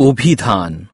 অভিধান